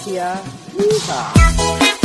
Slovakia. Yeehaw.